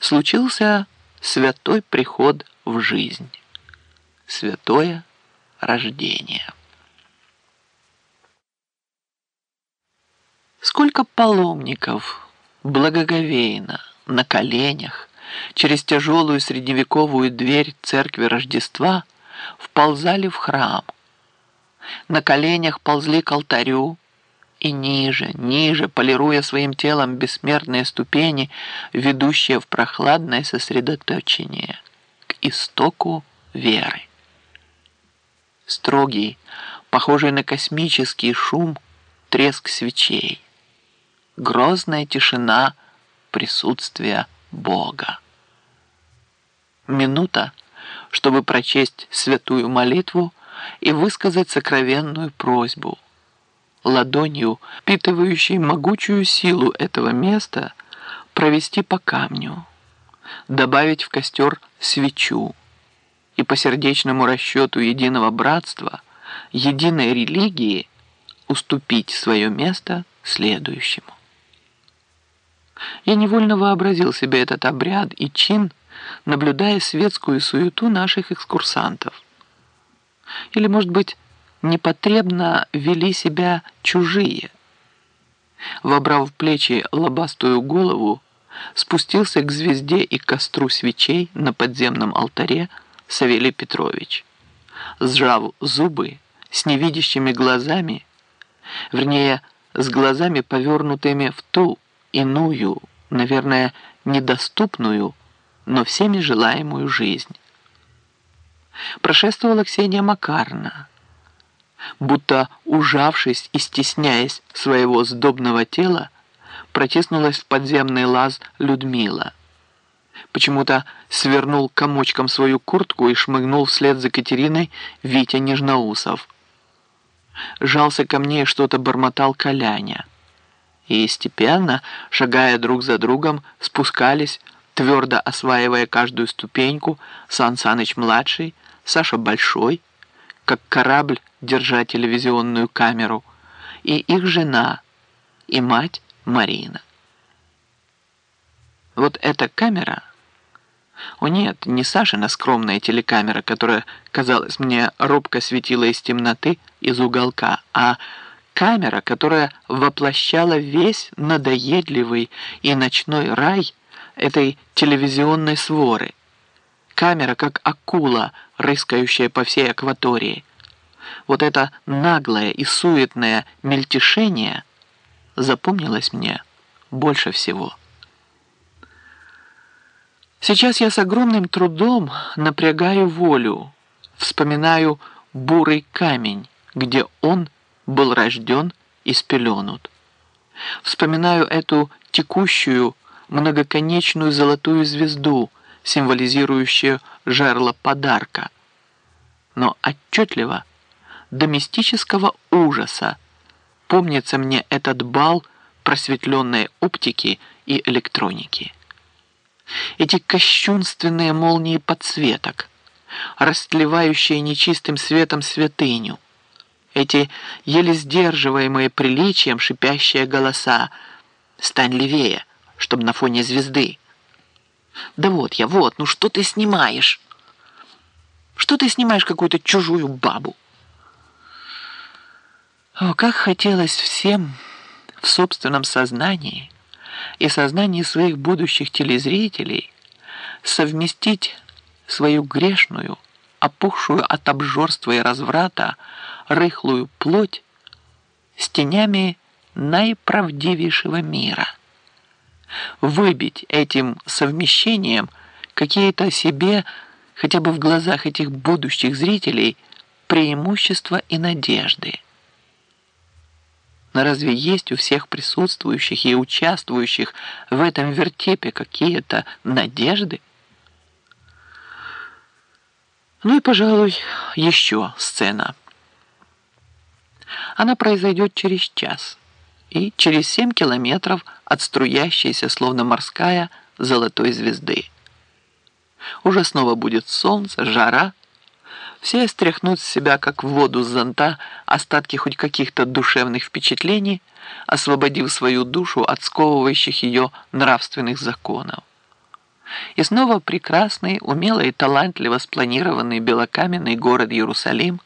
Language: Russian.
случился святой приход в жизнь, святое рождение. Сколько паломников благоговейно, на коленях, через тяжелую средневековую дверь церкви Рождества вползали в храм. На коленях ползли к алтарю, и ниже, ниже, полируя своим телом бессмертные ступени, ведущие в прохладное сосредоточение, к истоку веры. Строгий, похожий на космический шум, треск свечей. Грозная тишина присутствия Бога. Минута, чтобы прочесть святую молитву и высказать сокровенную просьбу – ладонью, впитывающей могучую силу этого места, провести по камню, добавить в костер свечу и по сердечному расчету единого братства, единой религии уступить свое место следующему. Я невольно вообразил себе этот обряд и чин, наблюдая светскую суету наших экскурсантов. Или, может быть, непотребно вели себя чужие. Вобрав в плечи лобастую голову, спустился к звезде и костру свечей на подземном алтаре Савелий Петрович. Сжав зубы, с невидящими глазами, вернее, с глазами, повернутыми в ту иную, наверное, недоступную, но всеми желаемую жизнь. Прошествовала Ксения Макарна, будто ужавшись и стесняясь своего сдобного тела, протиснулась в подземный лаз Людмила. Почему-то свернул комочком свою куртку и шмыгнул вслед за Катериной Витя Нежноусов. Жался ко мне и что-то бормотал Коляня. И степенно, шагая друг за другом, спускались, твердо осваивая каждую ступеньку, Сан Саныч-младший, Саша Большой, как корабль держа телевизионную камеру, и их жена, и мать Марина. Вот эта камера... О нет, не Сашина скромная телекамера, которая, казалось мне, робко светила из темноты, из уголка, а камера, которая воплощала весь надоедливый и ночной рай этой телевизионной своры. Камера, как акула, рыскающая по всей акватории вот это наглое и суетное мельтешение запомнилось мне больше всего. Сейчас я с огромным трудом напрягаю волю, вспоминаю бурый камень, где он был рожден и спеленут. Вспоминаю эту текущую, многоконечную золотую звезду, символизирующую жерло подарка. Но отчетливо до мистического ужаса. Помнится мне этот бал просветленной оптики и электроники. Эти кощунственные молнии подсветок, растлевающие нечистым светом святыню, эти еле сдерживаемые приличием шипящие голоса «Стань левее, чтобы на фоне звезды». «Да вот я, вот, ну что ты снимаешь?» «Что ты снимаешь какую-то чужую бабу?» О, как хотелось всем в собственном сознании и сознании своих будущих телезрителей совместить свою грешную, опухшую от обжорства и разврата, рыхлую плоть с тенями наиправдивейшего мира. Выбить этим совмещением какие-то себе, хотя бы в глазах этих будущих зрителей, преимущества и надежды. Но разве есть у всех присутствующих и участвующих в этом вертепе какие-то надежды? Ну и, пожалуй, еще сцена. Она произойдет через час и через семь километров от струящейся, словно морская, золотой звезды. Уже снова будет солнце, жара, все стряхнут с себя, как в воду с зонта, остатки хоть каких-то душевных впечатлений, освободив свою душу от сковывающих ее нравственных законов. И снова прекрасный, умело и талантливо спланированный белокаменный город Иерусалим